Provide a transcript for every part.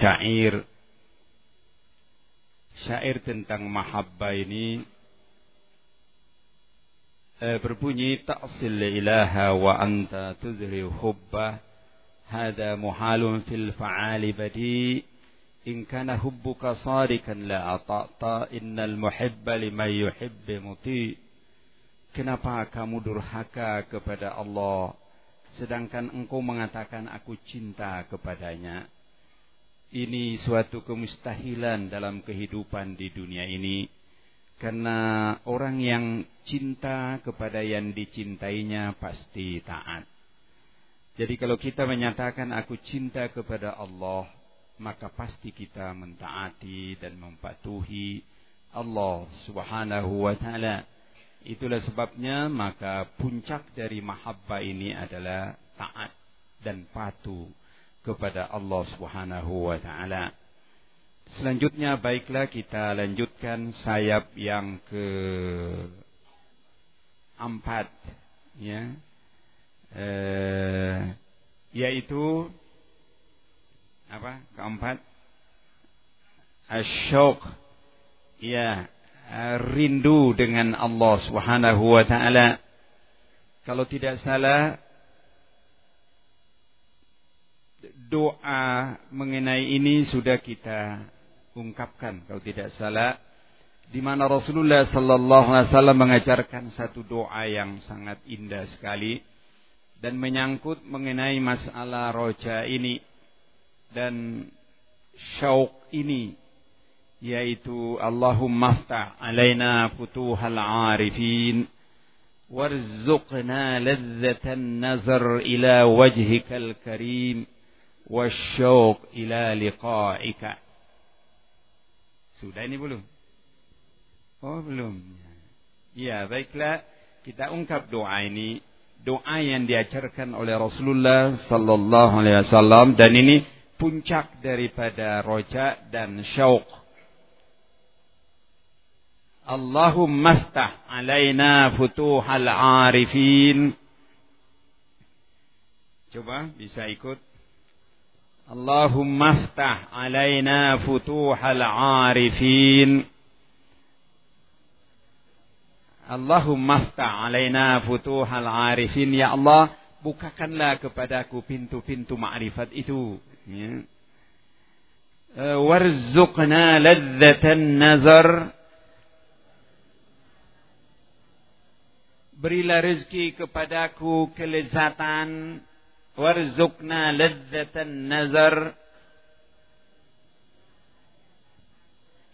syair. Syair tentang mahabbah ini eh, berbunyi ta'sil ilaha wa anta tudhri hubbah hada muhalun fil fa'ali badi in kana hubbuka sadikan la ata'ta innal muhibba liman yuhibbi muti. Kenapa kamu durhaka kepada Allah sedangkan engkau mengatakan aku cinta kepadanya ini suatu kemustahilan dalam kehidupan di dunia ini karena orang yang cinta kepada yang dicintainya pasti taat. Jadi kalau kita menyatakan aku cinta kepada Allah, maka pasti kita mentaati dan mematuhi Allah Subhanahu wa taala. Itulah sebabnya maka puncak dari mahabbah ini adalah taat dan patuh kepada Allah Subhanahu wa taala. Selanjutnya baiklah kita lanjutkan sayap yang ke empat ya. Eh, yaitu apa? Keempat asyauq ya rindu dengan Allah Subhanahu wa taala. Kalau tidak salah doa mengenai ini sudah kita ungkapkan kalau tidak salah di mana Rasulullah sallallahu alaihi wasallam mengajarkan satu doa yang sangat indah sekali dan menyangkut mengenai masalah roja ini dan syauk ini yaitu Allahumma ftah alaina futuhal arifin warzuqna ladzatan nazar ila wajhikal karim wasyauq ila liqa'ika. Sudah ini belum? Oh, belum. Ya, baiklah. Kita ungkap doa ini. Doa yang diajarkan oleh Rasulullah sallallahu alaihi wasallam dan ini puncak daripada roja dan syauq. Allahumma ftah alaina futuhal arifin. Coba bisa ikut. اللهم افتح علينا فتوح العارفين اللهم افتح علينا فتوح العارفين ya Allah bukakanlah kepadaku pintu-pintu ma'rifat itu ya. warzuqna ladzatan nazar berilah rezeki kepadaku kelezatan وارزقنا لذة النظر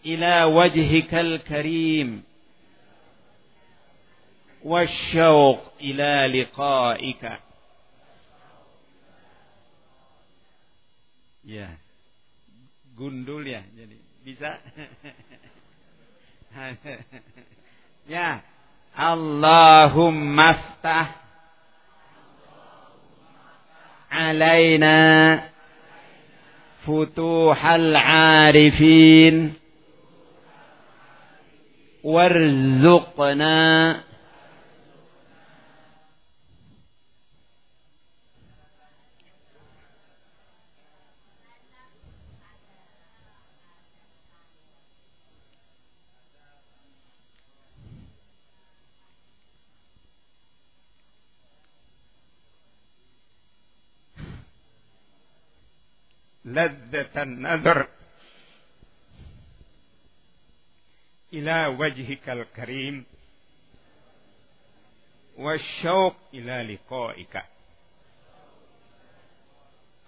إلى وجهك الكريم والشوق إلى لقائك Ya. Gundul ya jadi. Bisa? ya. Allahumma ftah علينا فتوح العارفين وارزقنا لذة النظر إلى وجهك الكريم والشوق إلى لقائك.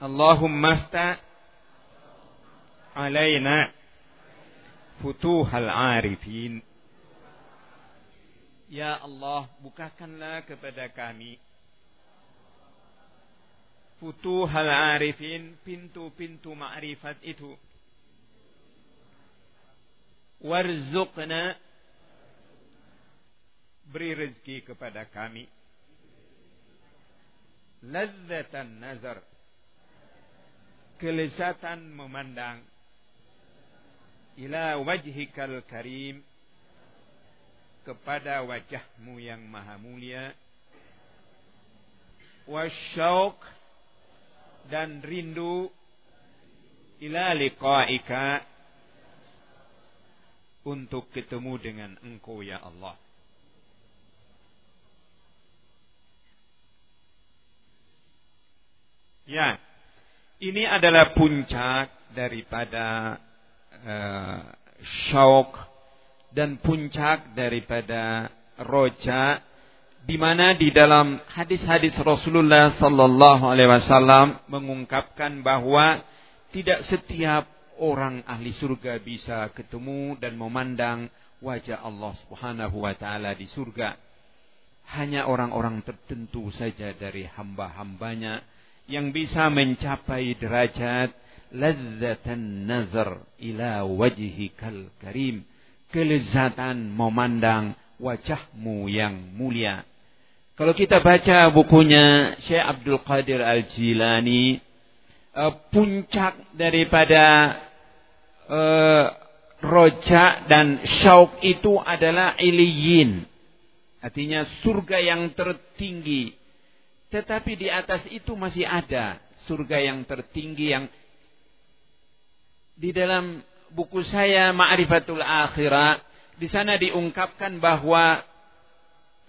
اللهم افتح علينا فتوح العارفين. Ya Allah, bukakanlah kepada kami futuhal arifin, pintu-pintu ma'rifat itu. Warzuqna beri rezeki kepada kami. Ladzatan nazar kelezatan memandang ila wajhikal karim kepada wajahmu yang maha mulia wasyauq dan rindu ila liqa'ika untuk ketemu dengan engkau ya Allah. Ya, ini adalah puncak daripada uh, syauk dan puncak daripada roja di mana di dalam hadis-hadis Rasulullah sallallahu alaihi wasallam mengungkapkan bahwa tidak setiap orang ahli surga bisa ketemu dan memandang wajah Allah Subhanahu wa taala di surga. Hanya orang-orang tertentu saja dari hamba-hambanya yang bisa mencapai derajat ladzatan nazar ila wajhikal karim. Kelezatan memandang wajahmu yang mulia. Kalau kita baca bukunya Syekh Abdul Qadir Al-Jilani, uh, puncak daripada uh, roja dan syauk itu adalah iliyin. Artinya surga yang tertinggi. Tetapi di atas itu masih ada surga yang tertinggi yang di dalam buku saya Ma'rifatul Akhirah di sana diungkapkan bahwa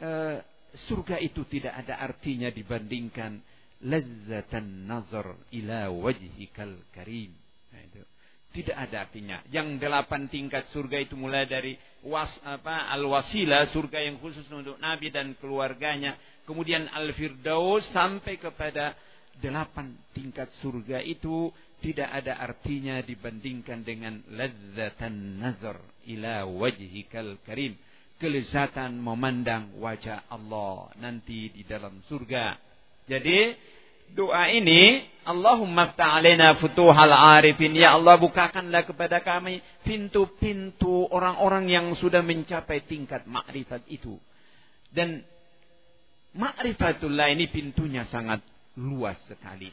uh, surga itu tidak ada artinya dibandingkan lazzatan nazar ila wajhikal karim. Nah. Tidak ada artinya. Yang delapan tingkat surga itu mulai dari was apa al wasila surga yang khusus untuk Nabi dan keluarganya, kemudian al firdaus sampai kepada delapan tingkat surga itu tidak ada artinya dibandingkan dengan lazzatan nazar ila wajhikal karim kelezatan memandang wajah Allah nanti di dalam surga. Jadi doa ini Allahumma fta'alina futuhal arifin ya Allah bukakanlah kepada kami pintu-pintu orang-orang yang sudah mencapai tingkat makrifat itu. Dan makrifatullah ini pintunya sangat luas sekali.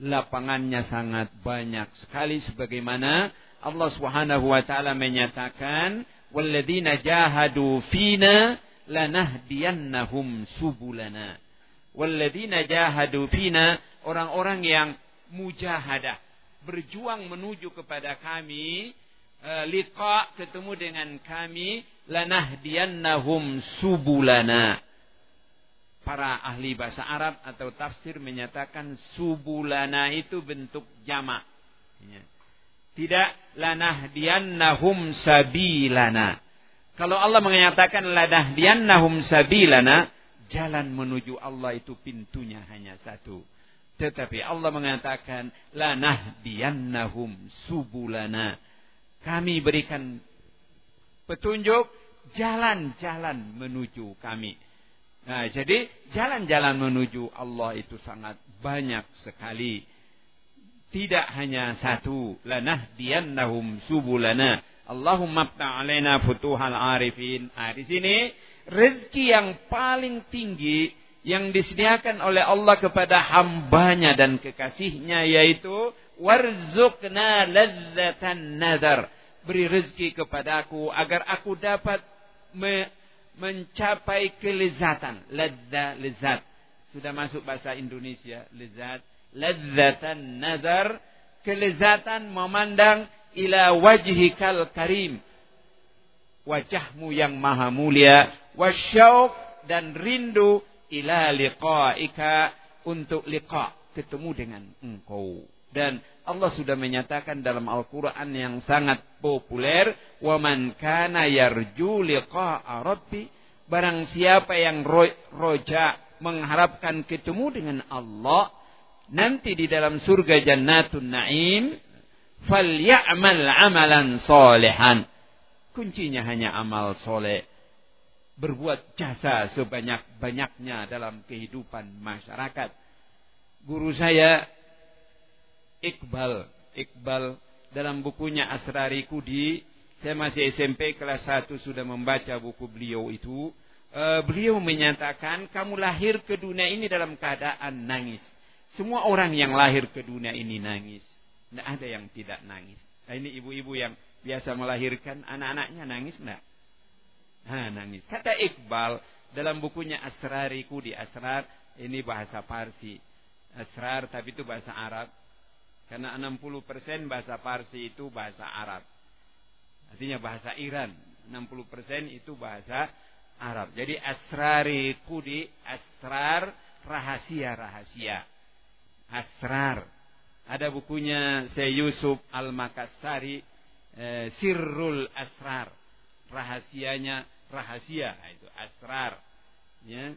Lapangannya sangat banyak sekali sebagaimana Allah Subhanahu wa taala menyatakan walladzina jahadu fina lanahdiyannahum subulana. Walladzina jahadu fina orang-orang yang mujahadah berjuang menuju kepada kami uh, liqa ketemu dengan kami lanahdiyannahum subulana. Para ahli bahasa Arab atau tafsir menyatakan subulana itu bentuk jamak. Ya. Tidak lanahdiyannahum sabilana. Kalau Allah mengatakan lanahdiyannahum sabilana, jalan menuju Allah itu pintunya hanya satu. Tetapi Allah mengatakan lanahdiyannahum subulana. Kami berikan petunjuk jalan-jalan menuju kami. Nah, jadi jalan-jalan menuju Allah itu sangat banyak sekali. Tidak hanya satu. Lanahdiyannahum subulana. Allahumma alaina futuhal arifin. Nah, di sini rezeki yang paling tinggi yang disediakan oleh Allah kepada hambanya dan kekasihnya yaitu warzukna ladzatan nazar. Beri rezeki kepadaku agar aku dapat me mencapai kelezatan. Ladza lezat. Sudah masuk bahasa Indonesia. Lezat ladzatan nazar kelezatan memandang ila wajhikal karim wajahmu yang maha mulia wasyauq dan rindu ila liqaika untuk liqa ketemu dengan engkau dan Allah sudah menyatakan dalam Al-Quran yang sangat populer wa man kana yarju liqa'a rabbi barang siapa yang roja mengharapkan ketemu dengan Allah nanti di dalam surga jannatun na'im falyamal amalan solehan. Kuncinya hanya amal soleh. Berbuat jasa sebanyak-banyaknya dalam kehidupan masyarakat. Guru saya Iqbal Iqbal dalam bukunya Asrariku di saya masih SMP kelas 1 sudah membaca buku beliau itu uh, beliau menyatakan kamu lahir ke dunia ini dalam keadaan nangis semua orang yang lahir ke dunia ini nangis. Tidak ada yang tidak nangis. Nah, ini ibu-ibu yang biasa melahirkan anak-anaknya nangis enggak? Nah, nangis. Kata Iqbal dalam bukunya Asrariku di Asrar, ini bahasa Parsi. Asrar tapi itu bahasa Arab. Karena 60% bahasa Parsi itu bahasa Arab. Artinya bahasa Iran. 60% itu bahasa Arab. Jadi asrari kudi, asrar rahasia-rahasia. Asrar. Ada bukunya Syekh Yusuf Al-Makassari eh, Sirrul Asrar. Rahasianya rahasia, nah, itu asrar. Ya.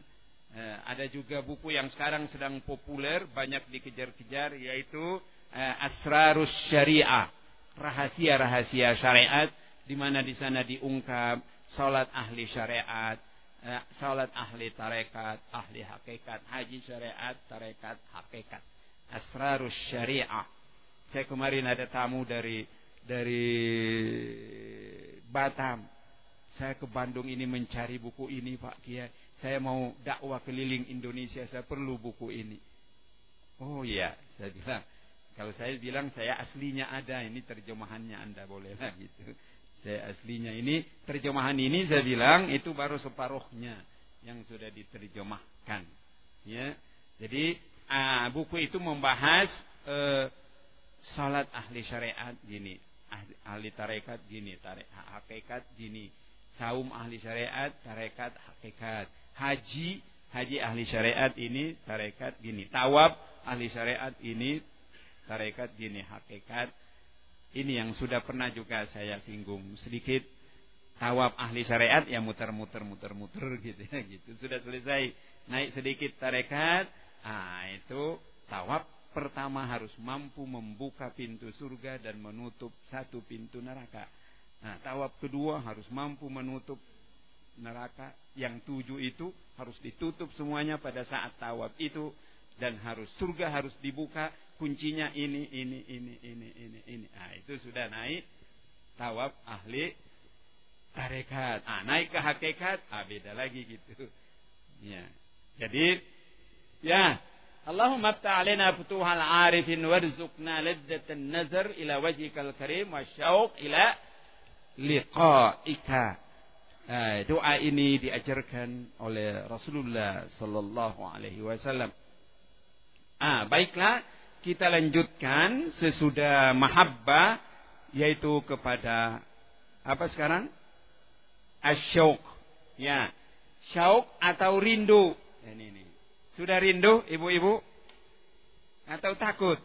Eh, ada juga buku yang sekarang sedang populer, banyak dikejar-kejar yaitu eh, Asrarus Syariah, rahasia-rahasia syariat di mana di sana diungkap salat ahli syariat, eh, salat ahli tarekat, ahli hakikat, haji syariat, tarekat, hakikat. Asrarus Syariah. Saya kemarin ada tamu dari dari Batam. Saya ke Bandung ini mencari buku ini Pak Kiai. Saya mau dakwah keliling Indonesia, saya perlu buku ini. Oh iya, saya bilang kalau saya bilang saya aslinya ada, ini terjemahannya Anda bolehlah gitu. Saya aslinya ini terjemahan ini saya bilang itu baru separuhnya yang sudah diterjemahkan. Ya. Jadi uh, buku itu membahas uh, salat ahli syariat gini, ahli, ahli tarekat gini, tarekat hakikat gini, saum ahli syariat, tarekat hakikat, haji haji ahli syariat ini tarekat gini, tawab ahli syariat ini tarekat gini hakikat ini yang sudah pernah juga saya singgung sedikit. Tawab ahli syariat ya muter-muter muter-muter gitu ya gitu. Sudah selesai naik sedikit tarekat. Ah itu tawab pertama harus mampu membuka pintu surga dan menutup satu pintu neraka. Nah tawab kedua harus mampu menutup neraka. Yang tujuh itu harus ditutup semuanya pada saat tawab itu dan harus surga harus dibuka kuncinya ini ini ini ini ini ini. Ah itu sudah naik. Tawab ahli tarekat. Ah naik ke hakikat. Ah beda lagi gitu. Ya. Jadi ya. Allahumma ta'alina futuhal arifin warzuqna ladzatan nazar ila wajhikal karim wa syauq ila liqa'ika. Nah, doa ini diajarkan oleh Rasulullah sallallahu alaihi wasallam Ah, baiklah, kita lanjutkan sesudah mahabbah yaitu kepada apa sekarang? Asyauq. Ya. Syauq atau rindu. Ini ini. Sudah rindu ibu-ibu? Atau takut?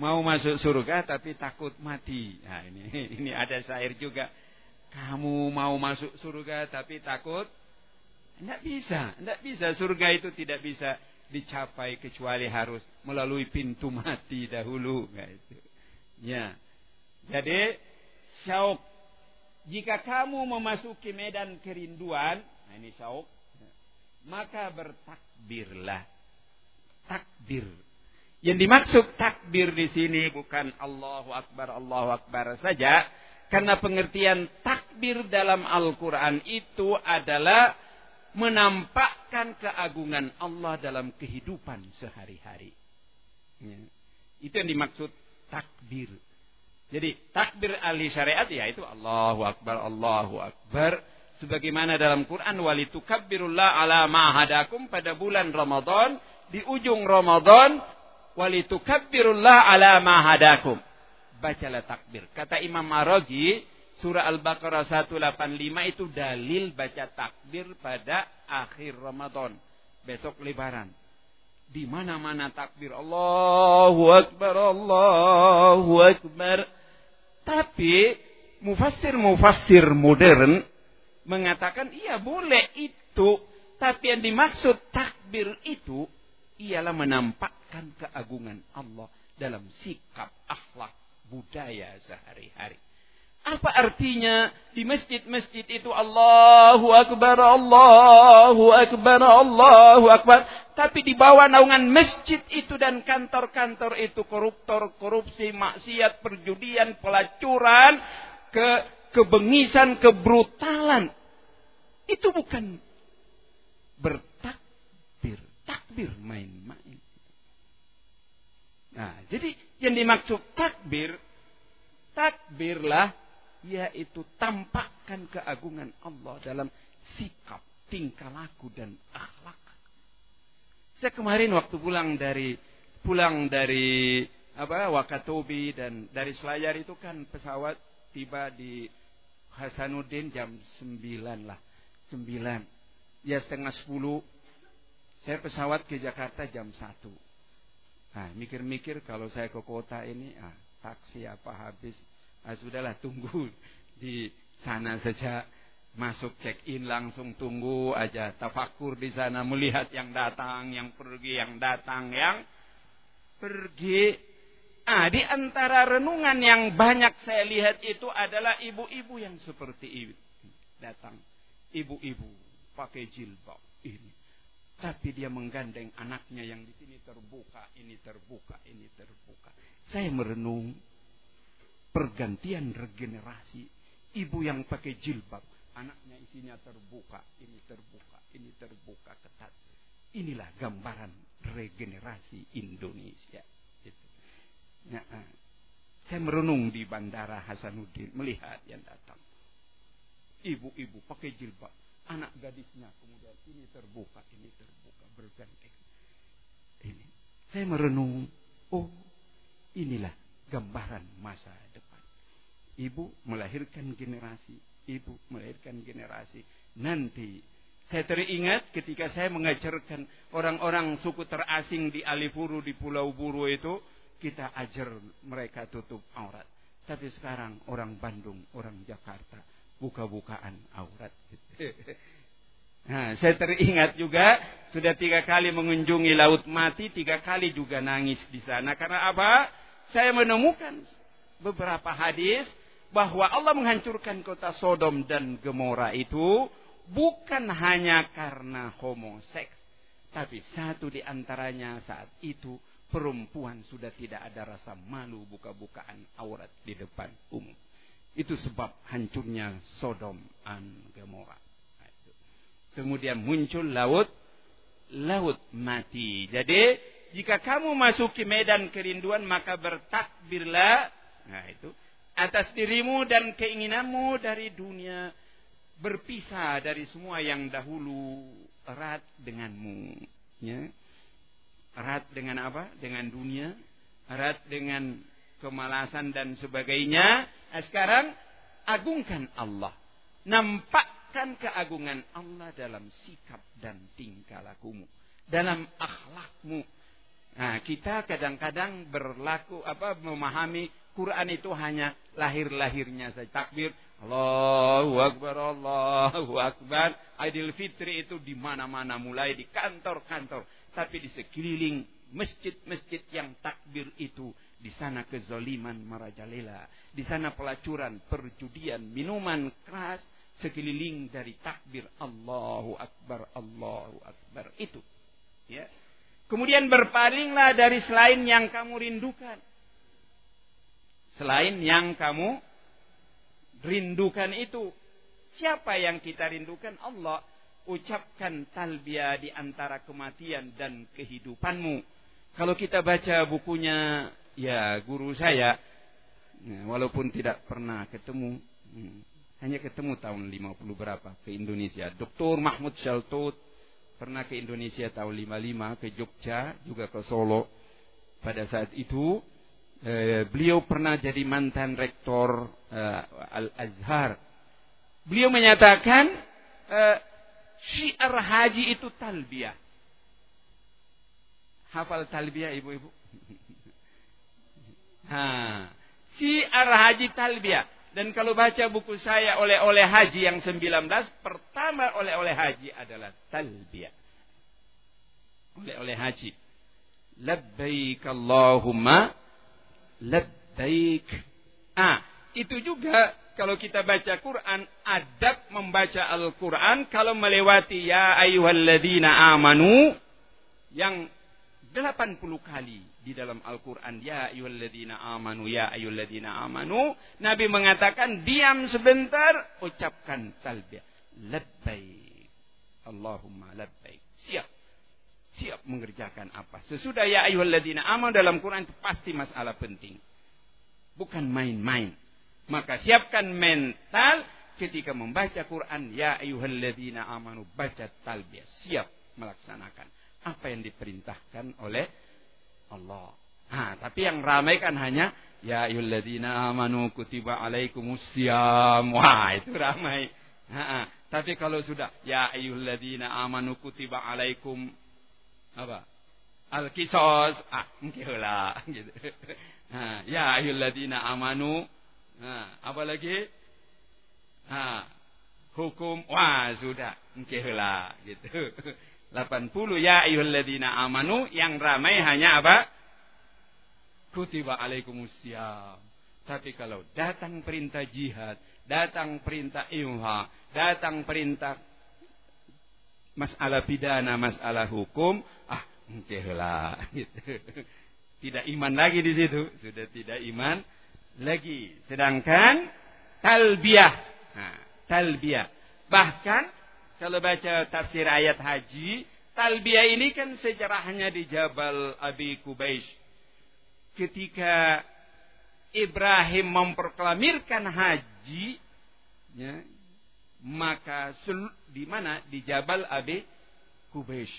Mau masuk surga tapi takut mati. Nah, ini ini ada syair juga. Kamu mau masuk surga tapi takut? Tidak bisa, tidak bisa. Surga itu tidak bisa dicapai kecuali harus melalui pintu mati dahulu. Gitu. Ya. Jadi syauk jika kamu memasuki medan kerinduan, nah ini syauk, maka bertakbirlah. Takbir. Yang dimaksud takbir di sini bukan Allahu Akbar, Allahu Akbar saja. Karena pengertian takbir dalam Al-Quran itu adalah menampakkan keagungan Allah dalam kehidupan sehari-hari. Ya. Itu yang dimaksud takbir. Jadi takbir ahli syariat ya itu Allahu Akbar, Allahu Akbar. Sebagaimana dalam Quran walitukabbirullah ala ma'hadakum pada bulan Ramadan. Di ujung Ramadan walitukabbirullah ala ma'hadakum. Bacalah takbir. Kata Imam Maragi Surah Al-Baqarah 185 itu dalil baca takbir pada akhir Ramadan. Besok lebaran. Di mana-mana takbir. Allahu Akbar, Allahu Akbar. Tapi mufassir-mufassir modern mengatakan iya boleh itu. Tapi yang dimaksud takbir itu ialah menampakkan keagungan Allah dalam sikap akhlak budaya sehari-hari. Apa artinya di masjid-masjid itu Allahu Akbar, Allahu Akbar, Allahu Akbar. Tapi di bawah naungan masjid itu dan kantor-kantor itu koruptor, korupsi, maksiat, perjudian, pelacuran, ke kebengisan, kebrutalan. Itu bukan bertakbir. Takbir main-main. Nah, jadi yang dimaksud takbir, takbirlah yaitu tampakkan keagungan Allah dalam sikap, tingkah laku dan akhlak. Saya kemarin waktu pulang dari pulang dari apa Wakatobi dan dari Selayar itu kan pesawat tiba di Hasanuddin jam 9 lah. 9. Ya setengah 10. Saya pesawat ke Jakarta jam 1. Nah, mikir-mikir kalau saya ke kota ini, ah, taksi apa habis. Ah, sudahlah tunggu di sana saja. Masuk check in langsung tunggu aja. Tafakur di sana melihat yang datang yang pergi yang datang yang pergi. Ah di antara renungan yang banyak saya lihat itu adalah ibu-ibu yang seperti ini. Datang ibu-ibu pakai jilbab ini. Tapi dia menggandeng anaknya yang di sini terbuka ini terbuka ini terbuka. Saya merenung pergantian regenerasi ibu yang pakai jilbab Anaknya isinya terbuka, ini terbuka, ini terbuka ketat. Inilah gambaran regenerasi Indonesia. Gitu. Nah, saya merenung di Bandara Hasanuddin melihat yang datang. Ibu-ibu pakai jilbab, anak gadisnya kemudian ini terbuka, ini terbuka bergandeng. Ini. Saya merenung, oh inilah gambaran masa depan. Ibu melahirkan generasi ibu melahirkan generasi nanti. Saya teringat ketika saya mengajarkan orang-orang suku terasing di Alifuru di Pulau Buru itu, kita ajar mereka tutup aurat. Tapi sekarang orang Bandung, orang Jakarta, buka-bukaan aurat. Nah, saya teringat juga sudah tiga kali mengunjungi Laut Mati, tiga kali juga nangis di sana. Karena apa? Saya menemukan beberapa hadis bahwa Allah menghancurkan kota Sodom dan Gomora itu bukan hanya karena homoseks, tapi satu di antaranya saat itu perempuan sudah tidak ada rasa malu buka-bukaan aurat di depan umum. Itu sebab hancurnya Sodom dan Gomora. Kemudian muncul laut, laut mati. Jadi jika kamu masuki medan kerinduan maka bertakbirlah. Nah itu atas dirimu dan keinginanmu dari dunia berpisah dari semua yang dahulu erat denganmu ya. Erat dengan apa? Dengan dunia erat dengan kemalasan dan sebagainya. Nah, sekarang agungkan Allah. Nampakkan keagungan Allah dalam sikap dan tingkah lakumu dalam akhlakmu nah kita kadang-kadang berlaku apa memahami Quran itu hanya lahir-lahirnya saja. Takbir, Allahu Akbar, Allahu Akbar. Idul Fitri itu di mana-mana, mulai di kantor-kantor. Tapi di sekeliling masjid-masjid yang takbir itu. Di sana kezaliman merajalela. Di sana pelacuran, perjudian, minuman keras. Sekeliling dari takbir Allahu Akbar, Allahu Akbar. Itu. Ya. Kemudian berpalinglah dari selain yang kamu rindukan selain yang kamu rindukan itu. Siapa yang kita rindukan? Allah. Ucapkan talbiyah di antara kematian dan kehidupanmu. Kalau kita baca bukunya ya guru saya, ya, walaupun tidak pernah ketemu, hmm, hanya ketemu tahun 50 berapa ke Indonesia. Dr. Mahmud Shaltut pernah ke Indonesia tahun 55 ke Jogja juga ke Solo. Pada saat itu Eh, beliau pernah jadi mantan rektor eh, Al-Azhar. Beliau menyatakan eh, syiar haji itu talbiyah. Hafal talbiyah ibu-ibu? Ha, syiar haji talbiyah. Dan kalau baca buku saya oleh-oleh haji yang 19, pertama oleh-oleh haji adalah talbiyah. Oleh-oleh haji. Labbaik Allahumma labbaik. Ah, itu juga kalau kita baca Quran, adab membaca Al-Quran kalau melewati ya ayyuhalladzina amanu yang 80 kali di dalam Al-Quran. Ya ayyuhalladzina amanu, ya ayyuhalladzina amanu. Nabi mengatakan, diam sebentar, ucapkan talbiyah. Labbaik. Allahumma labbaik. Siap. Siap mengerjakan apa. Sesudah ya ayyuhalladzina amanu dalam Quran itu pasti masalah penting. Bukan main-main. Maka siapkan mental ketika membaca Quran. Ya ayyuhalladzina amanu. Baca talbiyah. Siap melaksanakan. Apa yang diperintahkan oleh Allah. Nah, tapi yang ramai kan hanya ya ayyuhalladzina amanu kutiba alaikumusiyam. Wah, itu ramai. Nah, tapi kalau sudah ya ayyuhalladzina amanu kutiba alaikum apa? Al-Qisas. Ah, lah gitu. Nah, ya ayyuhalladzina amanu. Nah, apa lagi? Nah, hukum wah sudah lah gitu. 80 ya ayyuhalladzina amanu yang ramai hanya apa? Kutiba alaikumusiyam. Tapi kalau datang perintah jihad, datang perintah imha, datang perintah masalah pidana, masalah hukum, ah, lah gitu. Tidak iman lagi di situ, sudah tidak iman lagi. Sedangkan talbiyah, nah, talbiyah. Bahkan kalau baca tafsir ayat haji, talbiyah ini kan sejarahnya di Jabal Abi Kubaish. Ketika Ibrahim memproklamirkan haji, ya, maka di mana di Jabal Abi Kubaish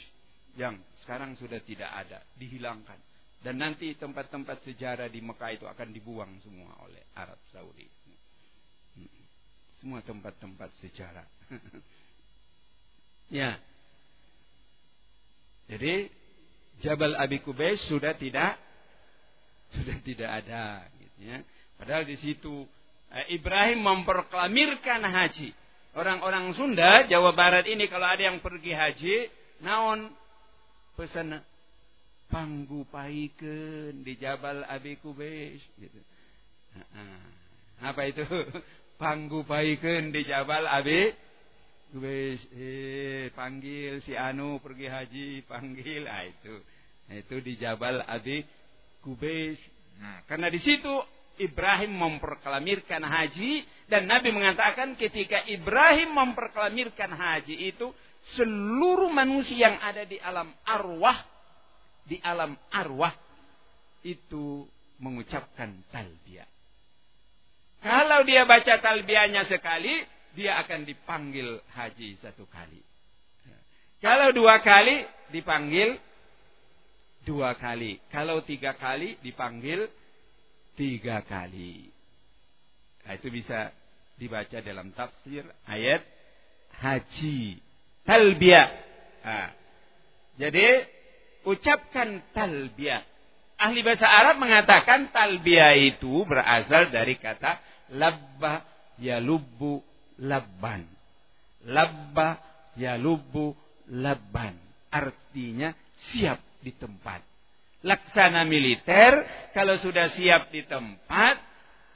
yang sekarang sudah tidak ada, dihilangkan. Dan nanti tempat-tempat sejarah di Mekah itu akan dibuang semua oleh Arab Saudi. Semua tempat-tempat sejarah. Ya. Jadi Jabal Abi Kubais sudah tidak sudah tidak ada gitu ya. Padahal di situ eh, Ibrahim memproklamirkan haji. Orang-orang Sunda, Jawa Barat ini kalau ada yang pergi haji, naon pesan panggu paikeun di Jabal Abi Kubais gitu. Apa itu? Panggu paikeun di Jabal Abi Wes eh panggil si Anu pergi haji, panggil ah itu. Nah, itu di Jabal Abi Kubais. Nah, karena di situ Ibrahim memproklamirkan haji dan Nabi mengatakan ketika Ibrahim memproklamirkan haji itu seluruh manusia yang ada di alam arwah di alam arwah itu mengucapkan talbiyah. Kalau dia baca talbiyahnya sekali, dia akan dipanggil haji satu kali. Kalau dua kali dipanggil dua kali. Kalau tiga kali dipanggil tiga kali. Nah, itu bisa dibaca dalam tafsir ayat haji. Talbiyah. Nah, jadi ucapkan talbiyah. Ahli bahasa Arab mengatakan talbiyah itu berasal dari kata labba yalubbu labban. Labba yalubu labban. Artinya siap di tempat. Laksana militer kalau sudah siap di tempat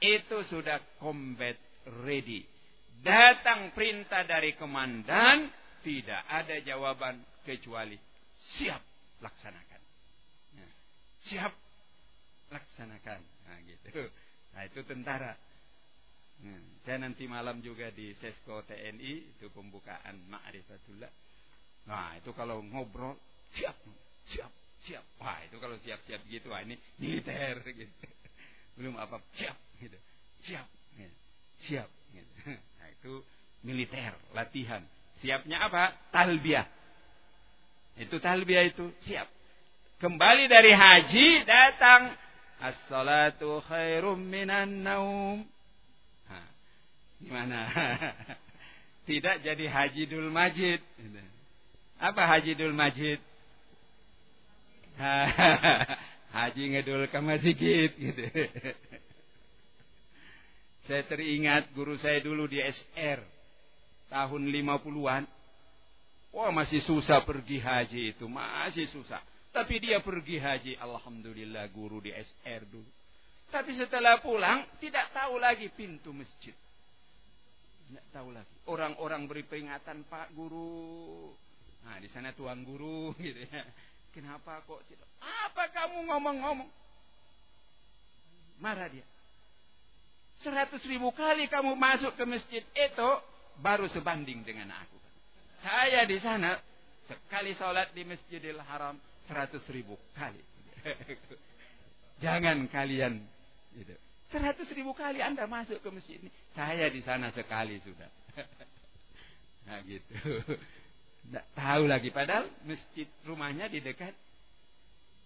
itu sudah combat ready. Datang perintah dari komandan tidak ada jawaban kecuali siap laksanakan. Nah, siap laksanakan. Nah, gitu. Nah, itu tentara. Hmm. Saya nanti malam juga di Sesko TNI itu pembukaan Ma'rifatullah. Nah, itu kalau ngobrol siap, siap, siap. Wah, itu kalau siap-siap gitu, wah ini militer gitu. Belum apa siap gitu. Siap, gitu. siap gitu. Nah, itu militer, latihan. Siapnya apa? Talbiah. Itu talbiah itu siap. Kembali dari haji datang as-salatu khairum minan naum Gimana? Tidak jadi Haji Dul Majid. Apa Haji Dul Majid? Haji ngedul ke masjid gitu. Saya teringat guru saya dulu di SR tahun 50-an. Wah masih susah pergi haji itu, masih susah. Tapi dia pergi haji, alhamdulillah guru di SR dulu. Tapi setelah pulang tidak tahu lagi pintu masjid. Tahu lagi. Orang-orang beri peringatan Pak Guru. Nah di sana tuan guru gitu ya. Kenapa kok? Apa kamu ngomong-ngomong? Marah dia. Seratus ribu kali kamu masuk ke masjid itu baru sebanding dengan aku. Saya di sana sekali sholat di Masjidil Haram seratus ribu kali. Jangan kalian gitu. Seratus ribu kali Anda masuk ke masjid ini. Saya di sana sekali sudah. nah gitu. Tidak tahu lagi. Padahal masjid rumahnya di dekat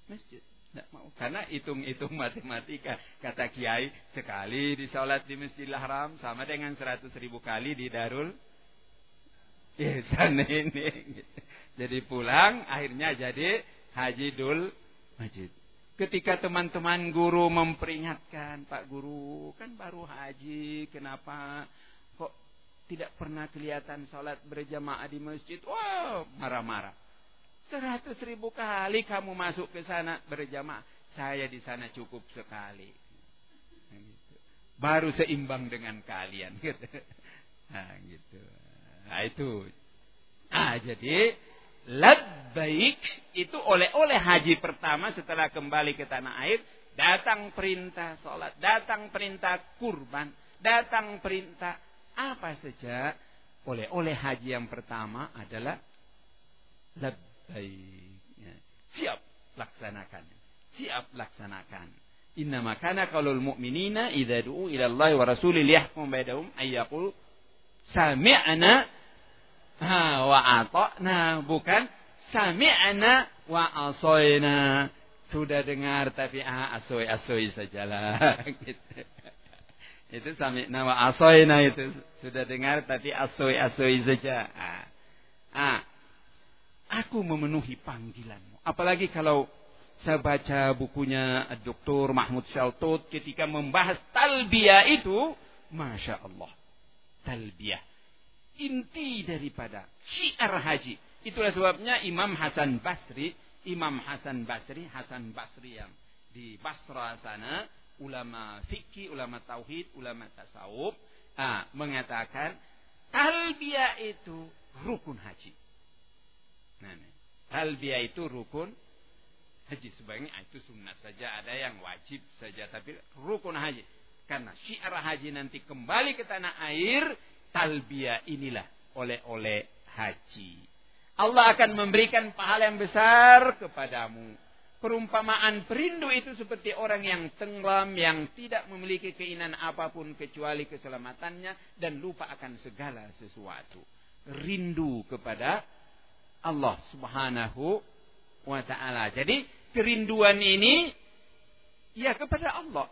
masjid. Tidak mau. Karena hitung-hitung matematika. Kata Kiai, sekali di sholat di Masjidil Haram sama dengan seratus ribu kali di Darul Ihsan ini. Jadi pulang, akhirnya jadi Haji Dul Majid. Ketika teman-teman guru memperingatkan, Pak Guru, kan baru haji, kenapa kok tidak pernah kelihatan sholat berjamaah di masjid? Wow, marah-marah. Seratus ribu kali kamu masuk ke sana berjamaah. Saya di sana cukup sekali. Gitu. Baru seimbang dengan kalian. Nah, gitu. Nah, itu. Ah, jadi labbaik itu oleh-oleh haji pertama setelah kembali ke tanah air. Datang perintah sholat, datang perintah kurban, datang perintah apa saja. Oleh-oleh haji yang pertama adalah labbaik. Ya. Siap laksanakan. Siap laksanakan. Inna makana kalul mu'minina idza du'u ila Allah wa rasulih liyahkum bainahum ayyaqul sami'na Ha, wa ata'na bukan sami'na wa asoyna. Sudah dengar tapi ah asoy asoy sajalah gitu. Itu sami'na wa asoyna itu sudah dengar tapi asoy asoy saja. Ah. ah. Aku memenuhi panggilanmu. Apalagi kalau saya baca bukunya Dr. Mahmud Shaltut ketika membahas talbiyah itu, Masya Allah. Talbiyah inti daripada syiar haji. Itulah sebabnya Imam Hasan Basri, Imam Hasan Basri, Hasan Basri yang di Basra sana, ulama fikih, ulama tauhid, ulama tasawuf, ah, mengatakan talbiyah itu rukun haji. Nah, talbiyah itu rukun haji sebaiknya itu sunnah saja, ada yang wajib saja, tapi rukun haji. Karena syiar haji nanti kembali ke tanah air, talbiyah inilah oleh-oleh haji. Allah akan memberikan pahala yang besar kepadamu. Perumpamaan perindu itu seperti orang yang tenggelam, yang tidak memiliki keinginan apa pun kecuali keselamatannya dan lupa akan segala sesuatu. Rindu kepada Allah subhanahu wa ta'ala. Jadi kerinduan ini ya kepada Allah.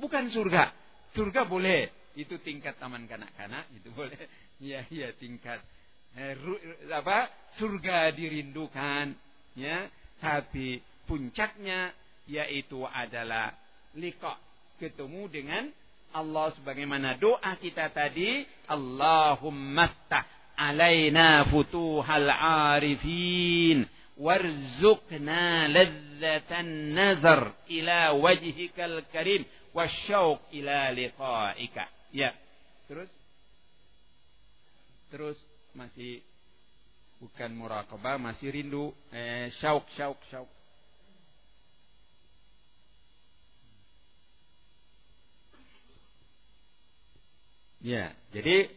Bukan surga. Surga boleh itu tingkat taman kanak-kanak itu boleh. Ya ya tingkat. Eh, apa surga dirindukan ya. Tapi puncaknya yaitu adalah liqa ketemu dengan Allah sebagaimana doa kita tadi Allahumma ftah alaina futuhal arifin warzuqna ladzatan nazar ila wajhikal karim wasyauq ila liqa'ika Ya. Terus? Terus masih bukan muraqabah, masih rindu eh syauk syauk syauk. Ya, jadi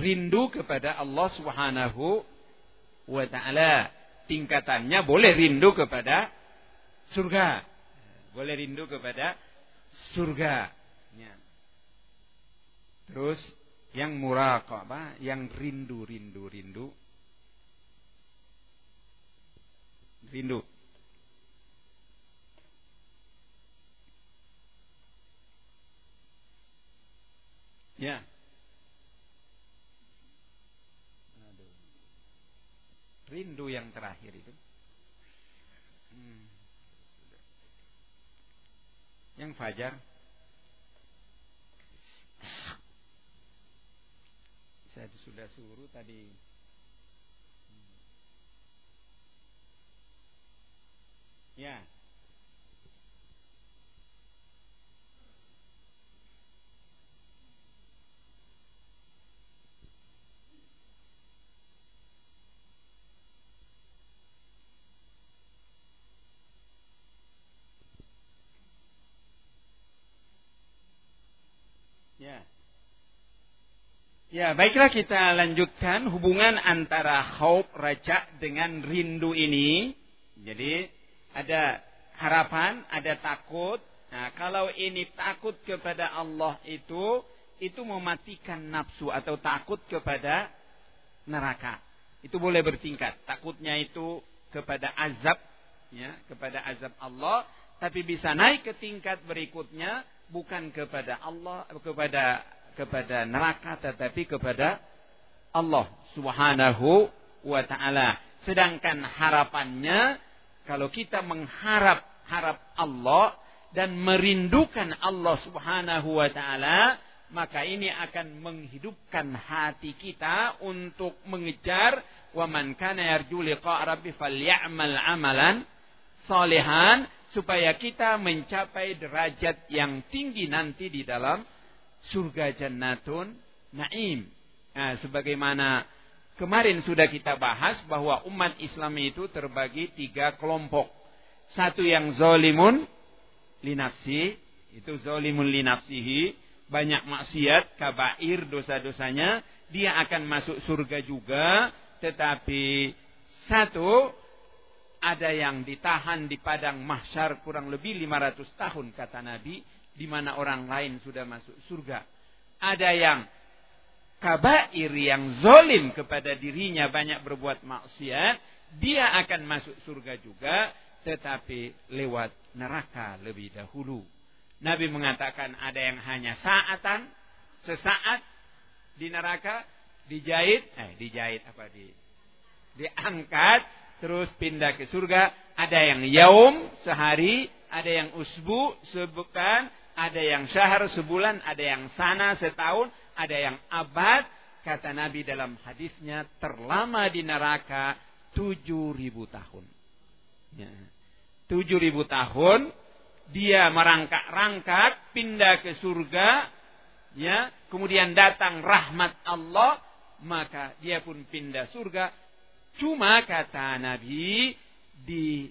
rindu kepada Allah Subhanahu wa taala. Tingkatannya boleh rindu kepada surga. Boleh rindu kepada surga. Ya. Terus yang muraqabah, yang rindu, rindu, rindu. Rindu. Ya. Rindu yang terakhir itu. Hmm. Yang fajar. Saya sudah suruh tadi. Ya Ya, baiklah kita lanjutkan hubungan antara khauf raja dengan rindu ini. Jadi ada harapan, ada takut. Nah, kalau ini takut kepada Allah itu itu mematikan nafsu atau takut kepada neraka. Itu boleh bertingkat. Takutnya itu kepada azab ya kepada azab Allah tapi bisa naik ke tingkat berikutnya bukan kepada Allah kepada kepada neraka tetapi kepada Allah Subhanahu wa taala. Sedangkan harapannya kalau kita mengharap harap Allah dan merindukan Allah Subhanahu wa taala, maka ini akan menghidupkan hati kita untuk mengejar wa man kana yarju liqa rabbi falyamal amalan salihan supaya kita mencapai derajat yang tinggi nanti di dalam surga jannatun naim. Nah, sebagaimana kemarin sudah kita bahas bahwa umat Islam itu terbagi tiga kelompok. Satu yang zolimun linafsi, itu zolimun linafsihi, banyak maksiat, kabair, dosa-dosanya, dia akan masuk surga juga, tetapi satu ada yang ditahan di padang mahsyar kurang lebih 500 tahun kata Nabi di mana orang lain sudah masuk surga. Ada yang kabair yang zolim kepada dirinya banyak berbuat maksiat, dia akan masuk surga juga tetapi lewat neraka lebih dahulu. Nabi mengatakan ada yang hanya saatan, sesaat di neraka, dijahit, eh dijahit apa di diangkat terus pindah ke surga. Ada yang yaum sehari, ada yang usbu sebukan, ada yang syahr sebulan, ada yang sana setahun, ada yang abad. Kata Nabi dalam hadisnya terlama di neraka tujuh ribu tahun. Ya. Tujuh ribu tahun dia merangkak-rangkak pindah ke surga ya kemudian datang rahmat Allah maka dia pun pindah surga Cuma kata Nabi di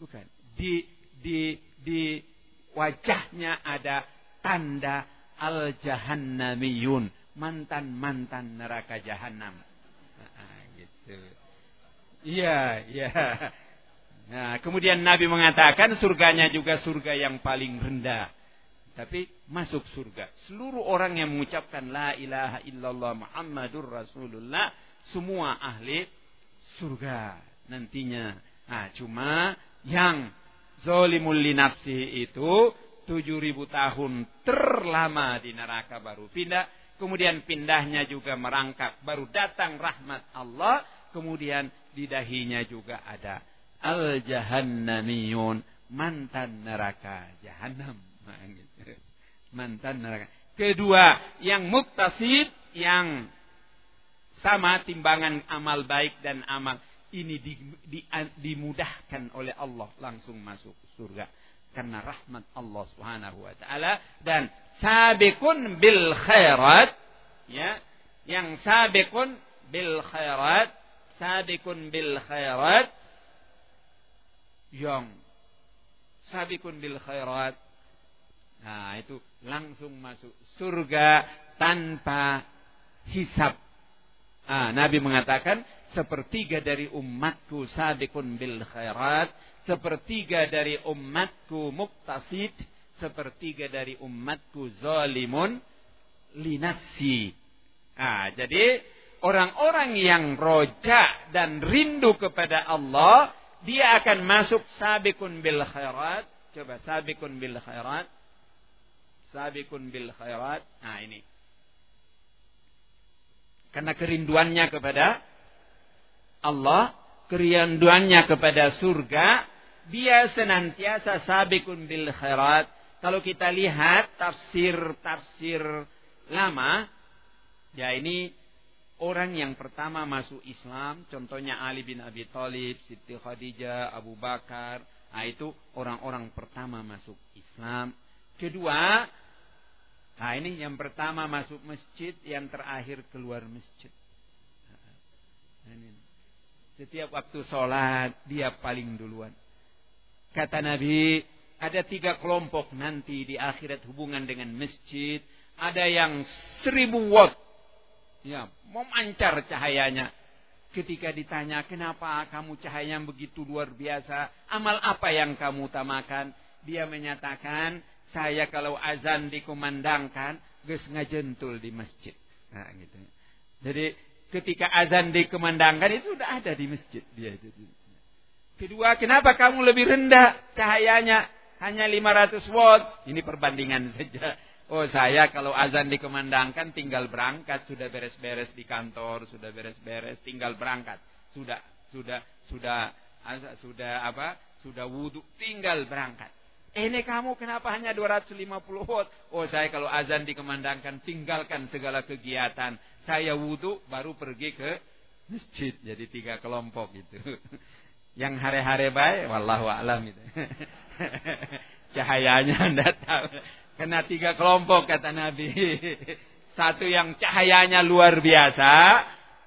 bukan di di di wajahnya ada tanda al jahannamiyun mantan mantan neraka jahanam nah, gitu. Iya iya. Nah kemudian Nabi mengatakan surganya juga surga yang paling rendah. Tapi masuk surga. Seluruh orang yang mengucapkan la ilaha illallah muhammadur rasulullah semua ahli surga nantinya. Nah, cuma yang zolimul linafsi itu tujuh ribu tahun terlama di neraka baru pindah. Kemudian pindahnya juga merangkak. Baru datang rahmat Allah. Kemudian di dahinya juga ada al-jahannamiyun. Mantan neraka jahanam. Gitu. Mantan neraka. Kedua, yang muktasid, yang sama timbangan amal baik dan amal ini di, di, dimudahkan oleh Allah langsung masuk surga. Karena rahmat Allah Subhanahu wa taala. Dan sabiqun bil khairat ya yang sabiqun bil khairat sabiqun bil khairat yang sabiqun bil khairat. Nah itu langsung masuk surga tanpa hisab Ah, Nabi mengatakan sepertiga dari umatku sabiqun bil khairat, sepertiga dari umatku muktasid, sepertiga dari umatku zalimun linafsi. Ah, jadi orang-orang yang roja dan rindu kepada Allah, dia akan masuk sabiqun bil khairat. Coba sabiqun bil khairat. Sabiqun bil khairat. Nah, ini. Karena kerinduannya kepada Allah, kerinduannya kepada surga, dia senantiasa sabikun bil khairat. Kalau kita lihat tafsir-tafsir lama, ya ini orang yang pertama masuk Islam, contohnya Ali bin Abi Thalib, Siti Khadijah, Abu Bakar, nah itu orang-orang pertama masuk Islam. Kedua, Nah ini yang pertama masuk masjid, yang terakhir keluar masjid. Setiap waktu sholat dia paling duluan. Kata Nabi, ada tiga kelompok nanti di akhirat hubungan dengan masjid. Ada yang seribu watt. Ya, memancar cahayanya. Ketika ditanya, kenapa kamu cahayanya begitu luar biasa? Amal apa yang kamu utamakan? Dia menyatakan, saya kalau azan dikumandangkan, gus ngajentul di masjid. Nah, gitu. Jadi ketika azan dikumandangkan itu sudah ada di masjid dia itu. Kedua, kenapa kamu lebih rendah cahayanya? Hanya 500 watt. Ini perbandingan saja. Oh saya kalau azan dikumandangkan tinggal berangkat. Sudah beres-beres di kantor. Sudah beres-beres tinggal berangkat. Sudah, sudah, sudah, sudah apa? Sudah wudhu tinggal berangkat. Ini kamu kenapa hanya 250 watt? Oh saya kalau azan dikumandangkan tinggalkan segala kegiatan. Saya wudhu baru pergi ke masjid. Jadi tiga kelompok gitu. Yang hari-hari baik, wallahu alam itu. Cahayanya anda tahu. Kena tiga kelompok kata Nabi. Satu yang cahayanya luar biasa.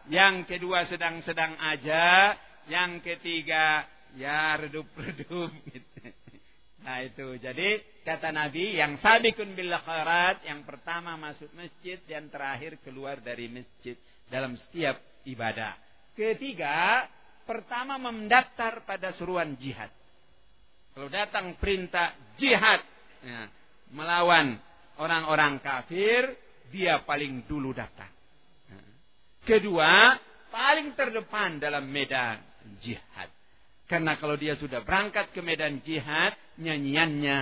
Yang kedua sedang-sedang aja. Yang ketiga ya redup-redup. Gitu. Nah itu. Jadi kata Nabi yang sabikun bil khairat. Yang pertama masuk masjid. Yang terakhir keluar dari masjid. Dalam setiap ibadah. Ketiga. Pertama mendaftar pada seruan jihad. Kalau datang perintah jihad ya, melawan orang-orang kafir, dia paling dulu datang. Ya. Kedua, paling terdepan dalam medan jihad. Karena kalau dia sudah berangkat ke medan jihad, nyanyiannya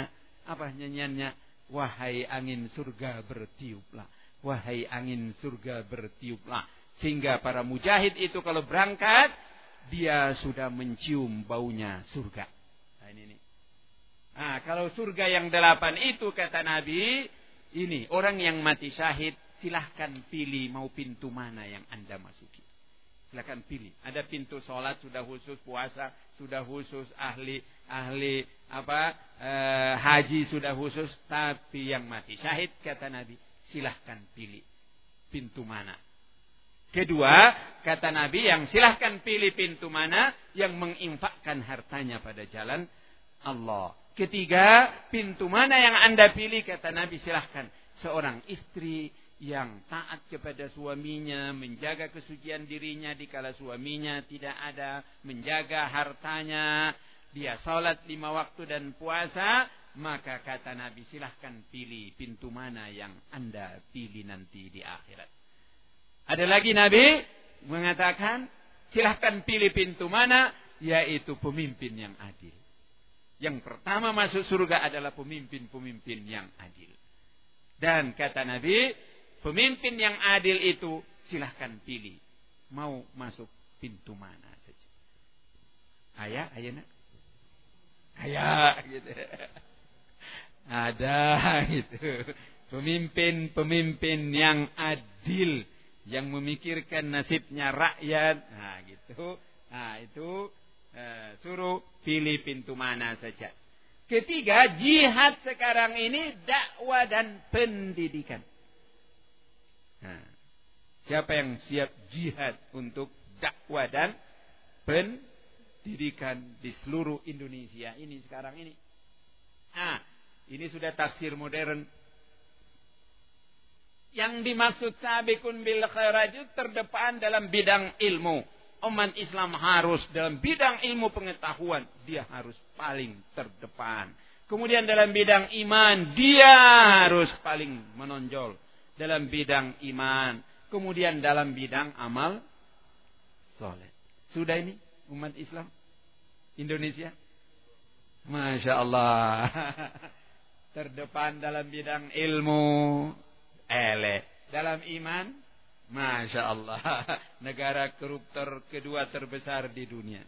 apa nyanyiannya? Wahai angin surga bertiuplah. Wahai angin surga bertiuplah. Sehingga para mujahid itu kalau berangkat, dia sudah mencium baunya surga. Nah, ini nih. Nah, kalau surga yang delapan itu kata Nabi, ini orang yang mati syahid silahkan pilih mau pintu mana yang anda masuki. Silahkan pilih. Ada pintu sholat sudah khusus, puasa sudah khusus, ahli ahli apa eh, haji sudah khusus, tapi yang mati syahid kata Nabi silahkan pilih pintu mana. Kedua, kata Nabi yang silahkan pilih pintu mana yang menginfakkan hartanya pada jalan Allah. Ketiga, pintu mana yang anda pilih? Kata Nabi silahkan. Seorang istri yang taat kepada suaminya, menjaga kesucian dirinya di kala suaminya tidak ada, menjaga hartanya, dia salat lima waktu dan puasa, maka kata Nabi silahkan pilih pintu mana yang anda pilih nanti di akhirat. Ada lagi Nabi mengatakan silahkan pilih pintu mana, yaitu pemimpin yang adil. Yang pertama masuk surga adalah pemimpin-pemimpin yang adil. Dan kata Nabi, pemimpin yang adil itu silahkan pilih. Mau masuk pintu mana saja. Ayah, ayah nak? Ayah, gitu. Ada gitu. Pemimpin-pemimpin yang adil. Yang memikirkan nasibnya rakyat. Nah gitu. Nah itu Eh, suruh pilih pintu mana saja. Ketiga, jihad sekarang ini dakwah dan pendidikan. Nah, siapa yang siap jihad untuk dakwah dan pendidikan di seluruh Indonesia ini sekarang ini? Ah, ini sudah tafsir modern. Yang dimaksud sabikun bil khairat terdepan dalam bidang ilmu umat Islam harus dalam bidang ilmu pengetahuan dia harus paling terdepan. Kemudian dalam bidang iman dia harus paling menonjol dalam bidang iman. Kemudian dalam bidang amal soleh. Sudah ini umat Islam Indonesia? Masya Allah. Terdepan dalam bidang ilmu. Ele. Dalam iman Masya Allah. Negara koruptor kedua terbesar di dunia.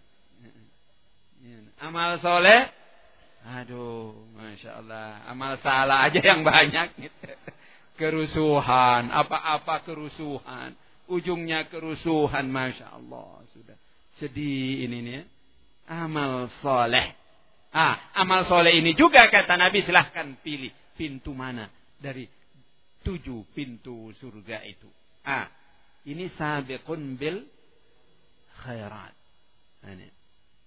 Amal soleh. Aduh, Masya Allah. Amal salah aja yang banyak. Kerusuhan. Apa-apa kerusuhan. Ujungnya kerusuhan. Masya Allah. Sudah. Sedih ini nih. Amal soleh. Ah, amal soleh ini juga kata Nabi silahkan pilih pintu mana dari tujuh pintu surga itu. Ah, ini sabiqun bil khairat. Nah, ini.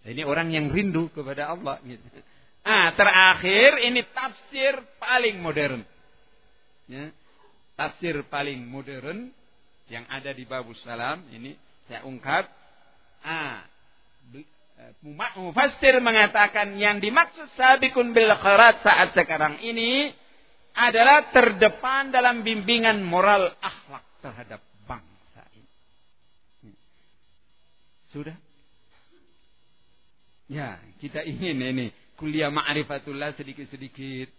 ini orang yang rindu kepada Allah. Gitu. Ah, terakhir ini tafsir paling modern. Ya. Tafsir paling modern yang ada di Babus Salam ini saya ungkap. Ah, eh, Mufassir mengatakan yang dimaksud sabikun bil khairat saat sekarang ini adalah terdepan dalam bimbingan moral akhlak terhadap bangsa ini. Sudah? Ya, kita ingin ini kuliah ma'rifatullah sedikit-sedikit.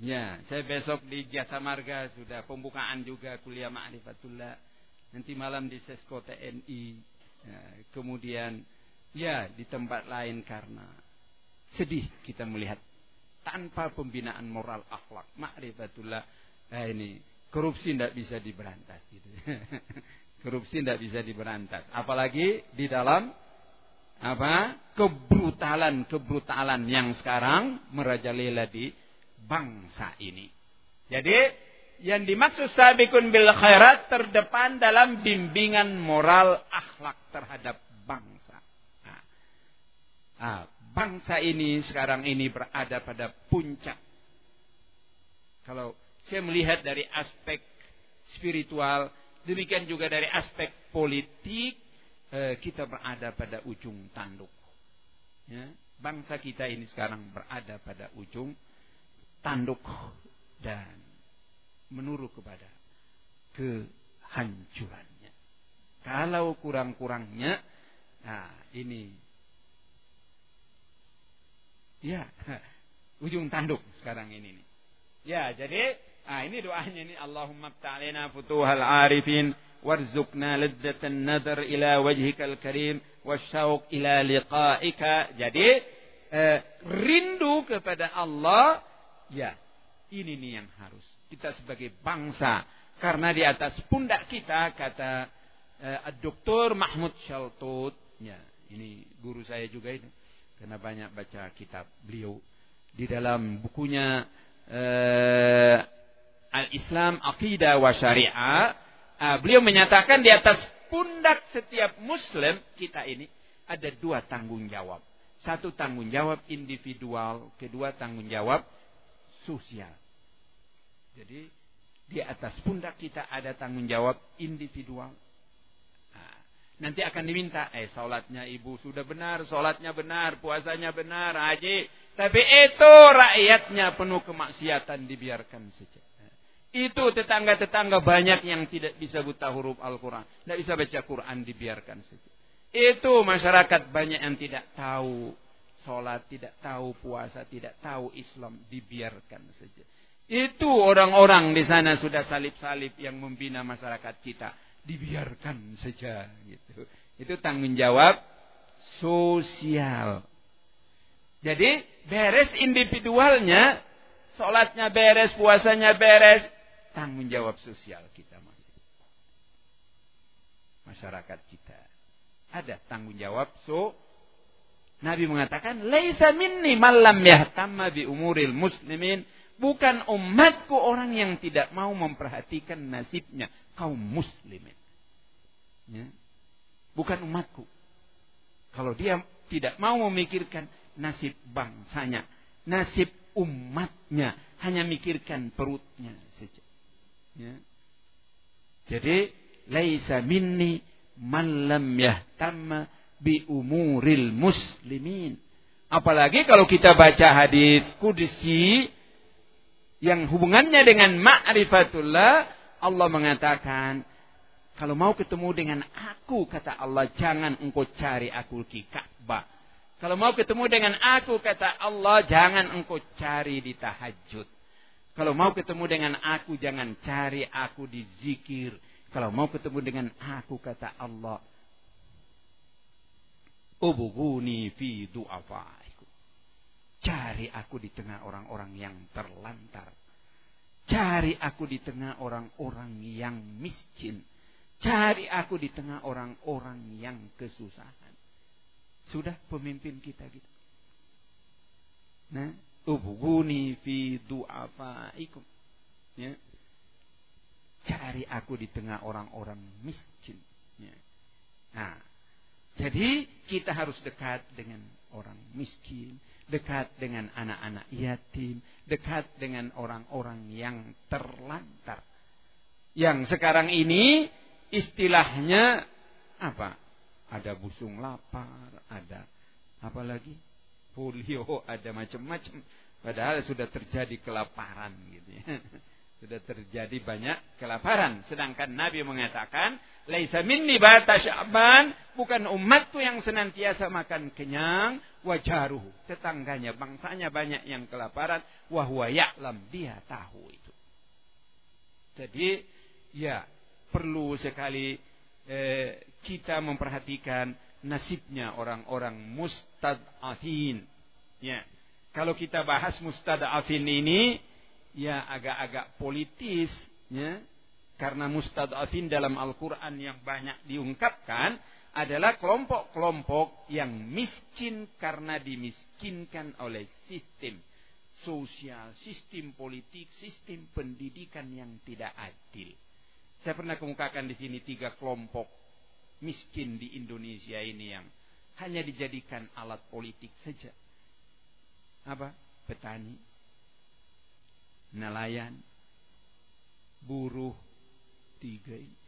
Ya, saya besok di Jasa Marga sudah pembukaan juga kuliah ma'rifatullah. Nanti malam di Sesko TNI. Ya, kemudian ya di tempat lain karena sedih kita melihat tanpa pembinaan moral akhlak ma'rifatullah nah ini korupsi tidak bisa diberantas gitu. korupsi tidak bisa diberantas apalagi di dalam apa kebrutalan kebrutalan yang sekarang merajalela di bangsa ini. Jadi yang dimaksud sabikun bil khairat terdepan dalam bimbingan moral akhlak terhadap bangsa. Nah, nah, bangsa ini sekarang ini berada pada puncak. Kalau saya melihat dari aspek spiritual demikian juga dari aspek politik Eh, kita berada pada ujung tanduk. Ya, bangsa kita ini sekarang berada pada ujung dan menurut kepada kehancurannya. Kalau kurang-kurangnya, nah ini, ya ujung tanduk sekarang ini. Ya, jadi, nah ini doanya ini Allahumma ta'alina futuhal arifin warzuqna ladzatan nadar ila wajhikal karim wasyauq ila liqa'ika. Jadi eh, rindu kepada Allah ya ini nih yang harus kita sebagai bangsa karena di atas pundak kita kata eh, Dr. Mahmud Shaltut ya ini guru saya juga itu karena banyak baca kitab beliau di dalam bukunya eh, Al-Islam Aqidah wa Syariah uh, beliau menyatakan di atas pundak setiap muslim kita ini ada dua tanggung jawab. Satu tanggung jawab individual, kedua tanggung jawab sosial. Jadi di atas pundak kita ada tanggung jawab individual. Nah, nanti akan diminta, eh sholatnya ibu sudah benar, sholatnya benar, puasanya benar, haji. Tapi itu rakyatnya penuh kemaksiatan dibiarkan saja. Itu tetangga-tetangga banyak yang tidak bisa buta huruf Al-Quran. Tidak bisa baca Quran, dibiarkan saja. Itu masyarakat banyak yang tidak tahu sholat, tidak tahu puasa, tidak tahu Islam, dibiarkan saja. Itu orang-orang di sana sudah salib-salib yang membina masyarakat kita. Dibiarkan saja. Gitu. Itu tanggung jawab sosial. Jadi beres individualnya, sholatnya beres, puasanya beres, tanggung jawab sosial kita masih. Masyarakat kita. Ada tanggung jawab. So, Nabi mengatakan, Laisa minni malam yahtamma bi umuril muslimin. Bukan umatku orang yang tidak mau memperhatikan nasibnya kaum muslimin. Ya. Bukan umatku. Kalau dia tidak mau memikirkan nasib bangsanya, nasib umatnya, hanya mikirkan perutnya saja. Ya. Jadi laisa minni man lam yahtamma bi umuril muslimin. Apalagi kalau kita baca hadis kudsi yang hubungannya dengan ma'rifatullah, Allah mengatakan, kalau mau ketemu dengan aku, kata Allah, jangan engkau cari aku di Ka'bah. Kalau mau ketemu dengan aku, kata Allah, jangan engkau cari di tahajud. Kalau mau ketemu dengan aku jangan cari aku di zikir. Kalau mau ketemu dengan aku kata Allah. Ubuguni fi du'afaiku. Cari aku di tengah orang-orang yang terlantar. Cari aku di tengah orang-orang yang miskin. Cari aku di tengah orang-orang yang kesusahan. Sudah pemimpin kita gitu. Nah, Ubguni fi du'afaikum. Ya. Cari aku di tengah orang-orang miskin. Ya. Nah, jadi kita harus dekat dengan orang miskin, dekat dengan anak-anak yatim, dekat dengan orang-orang yang terlantar. Yang sekarang ini istilahnya apa? Ada busung lapar, ada apa lagi? polio, ada macam-macam. Padahal sudah terjadi kelaparan gitu ya. Sudah terjadi banyak kelaparan. Sedangkan Nabi mengatakan, Laisa minni bata sya'ban, bukan umatku yang senantiasa makan kenyang, wajaruhu. Tetangganya, bangsanya banyak yang kelaparan. Wahwa ya'lam. Dia tahu itu. Jadi, ya, perlu sekali eh, kita memperhatikan nasibnya orang-orang mustad'afin. Ya. Kalau kita bahas mustad'afin ini, ya agak-agak politis, ya. Karena mustad'afin dalam Al-Quran yang banyak diungkapkan, adalah kelompok-kelompok yang miskin karena dimiskinkan oleh sistem sosial, sistem politik, sistem pendidikan yang tidak adil. Saya pernah kemukakan di sini tiga kelompok miskin di Indonesia ini yang hanya dijadikan alat politik saja. Apa? Petani, nelayan, buruh, tiga ini.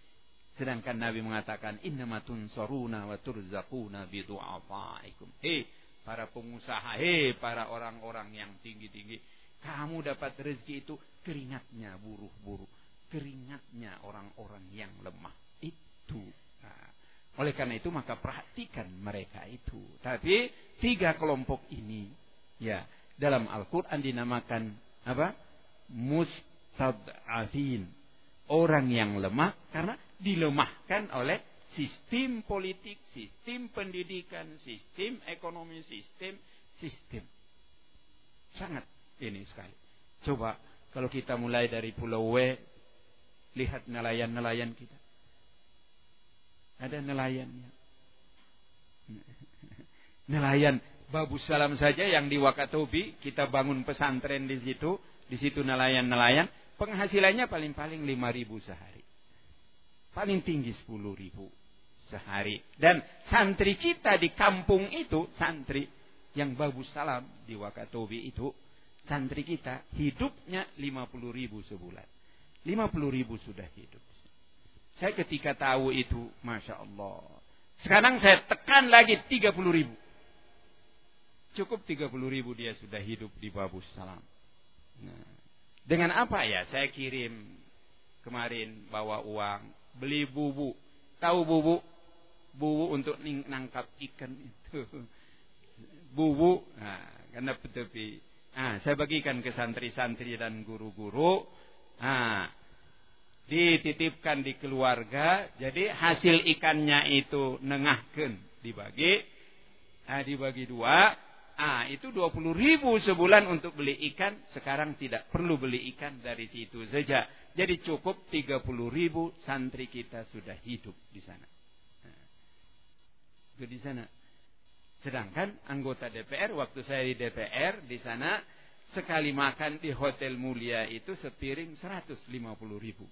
Sedangkan Nabi mengatakan innamatun soruna wa turzaquna bidu'afaikum. Hei para pengusaha, hei para orang-orang yang tinggi-tinggi, kamu dapat rezeki itu keringatnya buruh-buruh, keringatnya orang-orang yang lemah. Itu. Nah, oleh karena itu maka perhatikan mereka itu. Tapi tiga kelompok ini ya dalam Al-Qur'an dinamakan apa? Mustad'afin. Orang yang lemah karena dilemahkan oleh sistem politik, sistem pendidikan, sistem ekonomi, sistem sistem. Sangat ini sekali. Coba kalau kita mulai dari Pulau W, lihat nelayan-nelayan kita. Ada nelayannya. Nelayan Babu Salam saja yang di Wakatobi, kita bangun pesantren di situ, di situ nelayan-nelayan, penghasilannya paling-paling 5 ribu sehari. Paling tinggi 10 ribu sehari. Dan santri kita di kampung itu, santri yang bagus salam di Wakatobi itu, santri kita hidupnya 50 ribu sebulan. 50 ribu sudah hidup. Saya ketika tahu itu, Masya Allah. Sekarang saya tekan lagi 30 ribu. Cukup 30 ribu dia sudah hidup di Babus Salam. Nah, dengan apa ya? Saya kirim kemarin bawa uang beli bubu. Tahu bubu? Bubu untuk nangkap ikan itu. Bubu, nah, karena tepi. Nah, saya bagikan ke santri-santri dan guru-guru. Nah, dititipkan di keluarga. Jadi hasil ikannya itu nengahkan dibagi. Nah, dibagi dua. Ah, itu 20 ribu sebulan untuk beli ikan. Sekarang tidak perlu beli ikan dari situ saja. Jadi cukup 30 ribu santri kita sudah hidup di sana. Nah, itu di sana. Sedangkan anggota DPR, waktu saya di DPR, di sana sekali makan di hotel mulia itu sepiring 150 ribu.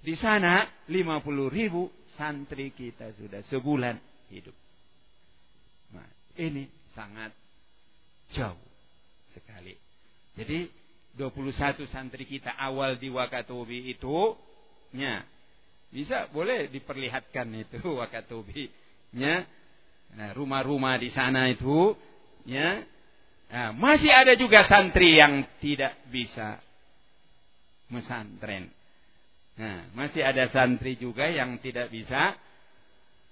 Di sana 50 ribu santri kita sudah sebulan hidup. Nah, ini sangat jauh sekali. Jadi 21 santri kita awal di Wakatobi itu nya bisa boleh diperlihatkan itu Wakatobi nya nah, rumah-rumah di sana itu ya nah, masih ada juga santri yang tidak bisa mesantren. Nah masih ada santri juga yang tidak bisa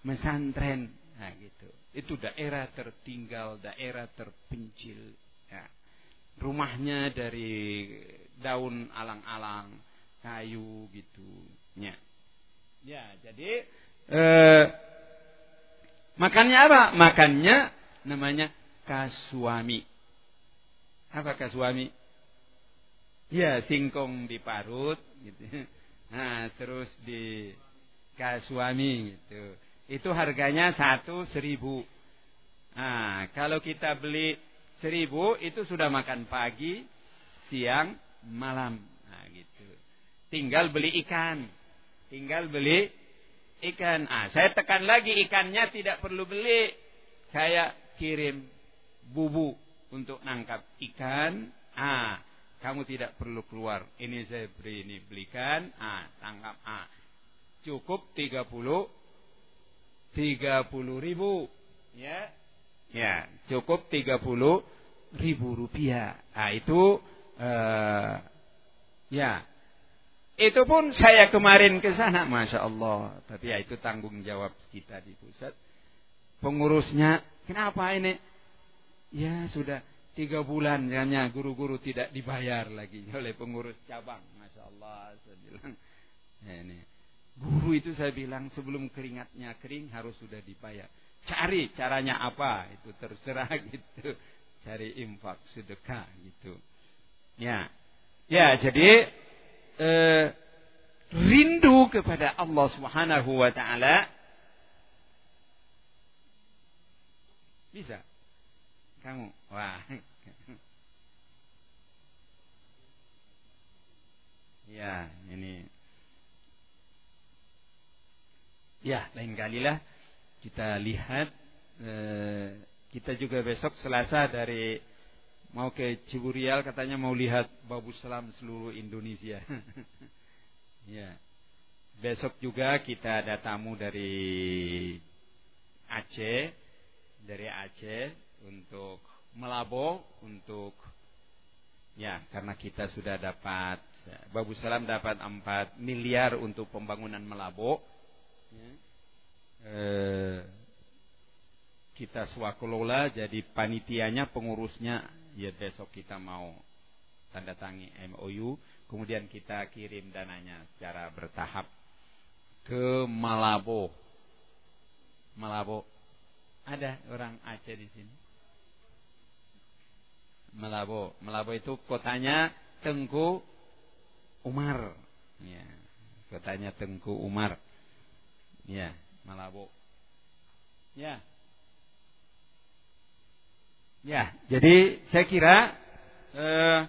mesantren. Nah gitu itu daerah tertinggal daerah terpencil ya rumahnya dari daun alang-alang, kayu gitu. Ya, ya jadi eh, makannya apa? Makannya namanya kasuami. Apa kasuami? Ya, singkong diparut gitu. Nah, terus di kasuami gitu. Itu harganya satu seribu. Nah, kalau kita beli seribu itu sudah makan pagi, siang, malam. Nah, gitu. Tinggal beli ikan. Tinggal beli ikan. Ah, saya tekan lagi ikannya tidak perlu beli. Saya kirim bubu untuk nangkap ikan. Ah, kamu tidak perlu keluar. Ini saya beri ini belikan. Ah, tangkap. Ah, cukup 30 30 ribu. Ya, Ya, cukup 30 ribu rupiah. Nah, itu uh, ya. Itu pun saya kemarin ke sana, masya Allah. Tapi ya itu tanggung jawab kita di pusat. Pengurusnya, kenapa ini? Ya sudah tiga bulan hanya guru-guru tidak dibayar lagi oleh pengurus cabang. Masya Allah. Saya bilang. Ya, ini. Guru itu saya bilang sebelum keringatnya kering harus sudah dibayar. Cari caranya apa itu terserah gitu. Cari infak sedekah gitu. Ya. Ya, jadi eh, rindu kepada Allah Subhanahu wa taala bisa kamu wah ya ini ya lain kali lah kita lihat eh, kita juga besok Selasa dari mau ke Ciburial katanya mau lihat Babu Salam seluruh Indonesia. Ya. Besok juga kita ada tamu dari Aceh dari Aceh untuk melabo untuk ya karena kita sudah dapat Babu Salam dapat 4 miliar untuk pembangunan melabo ya. eh, kita swakelola jadi panitianya pengurusnya ya besok kita mau tanda tangi MOU kemudian kita kirim dananya secara bertahap ke Malabo Malabo ada orang Aceh di sini. Melabo. Melabo itu kotanya Tengku Umar. Ya. Kotanya Tengku Umar. Ya, Malabo. Ya. Ya, jadi saya kira eh,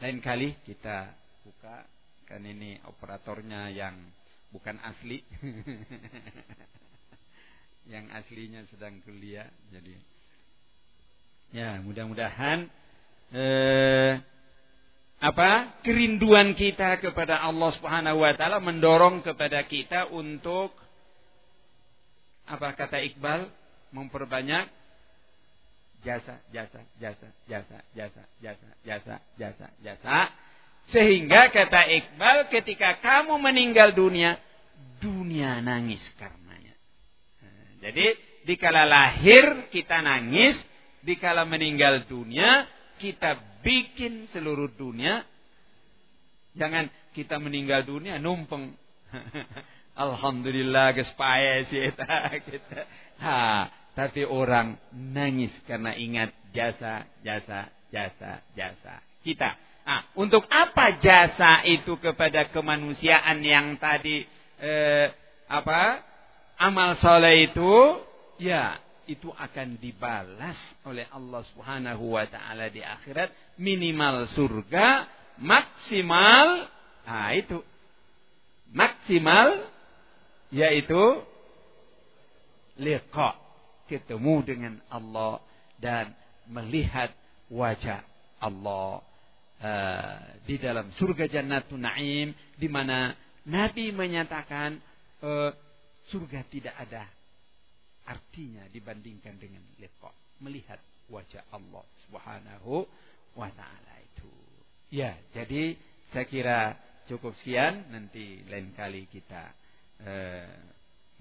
lain kali kita buka kan ini operatornya yang bukan asli. yang aslinya sedang kuliah jadi ya mudah-mudahan eh, apa kerinduan kita kepada Allah Subhanahu wa taala mendorong kepada kita untuk apa kata Iqbal memperbanyak jasa jasa jasa jasa jasa jasa jasa jasa jasa sehingga kata Iqbal ketika kamu meninggal dunia dunia nangis karena jadi dikala lahir kita nangis, dikala meninggal dunia kita bikin seluruh dunia. Jangan kita meninggal dunia numpeng. Alhamdulillah gespaye kita. Ha, tapi orang nangis karena ingat jasa, jasa, jasa, jasa kita. Nah, untuk apa jasa itu kepada kemanusiaan yang tadi eh, apa amal soleh itu ya itu akan dibalas oleh Allah Subhanahu wa taala di akhirat minimal surga maksimal nah itu maksimal yaitu liqa ketemu dengan Allah dan melihat wajah Allah uh, di dalam surga Jannatun Naim di mana Nabi menyatakan uh, surga tidak ada artinya dibandingkan dengan liqa melihat wajah Allah Subhanahu wa taala itu. Ya, jadi saya kira cukup sekian nanti lain kali kita eh,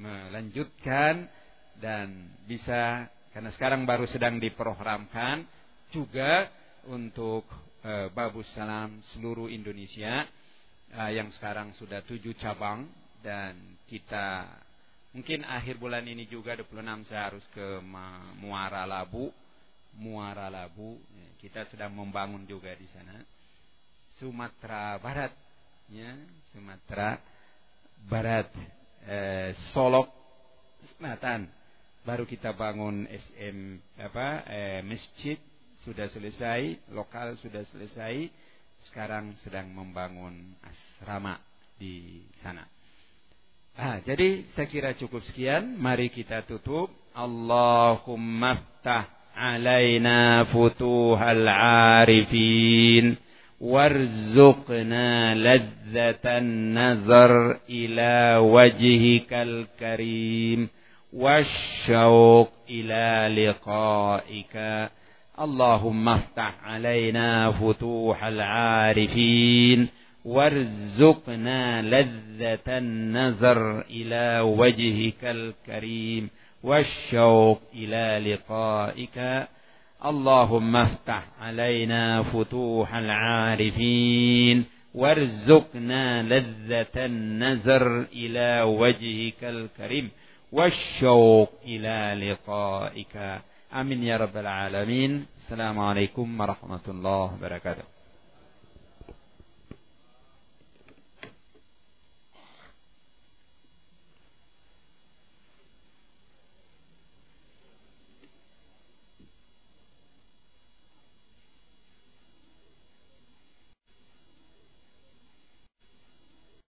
melanjutkan dan bisa karena sekarang baru sedang diprogramkan juga untuk eh, Babus Salam seluruh Indonesia eh, yang sekarang sudah tujuh cabang dan kita Mungkin akhir bulan ini juga 26 saya harus ke Muara Labu. Muara Labu. Ya, kita sedang membangun juga di sana. Sumatera Barat. Ya, Sumatera Barat. Eh, Solok Selatan. Baru kita bangun SM apa eh, masjid sudah selesai, lokal sudah selesai. Sekarang sedang membangun asrama di sana. Ah, jadi saya kira cukup sekian. Mari kita tutup. Allahumma ftah alaina futuhal arifin. Warzuqna ladzatan nazar ila wajhikal karim. والشوق إلى لقائك اللهم افتح علينا فتوح العارفين وارزقنا لذة النظر إلى وجهك الكريم والشوق إلى لقائك اللهم افتح علينا فتوح العارفين وارزقنا لذة النزر إلى وجهك الكريم والشوق إلى لقائك. آمين يا رب العالمين. السلام عليكم ورحمة الله وبركاته.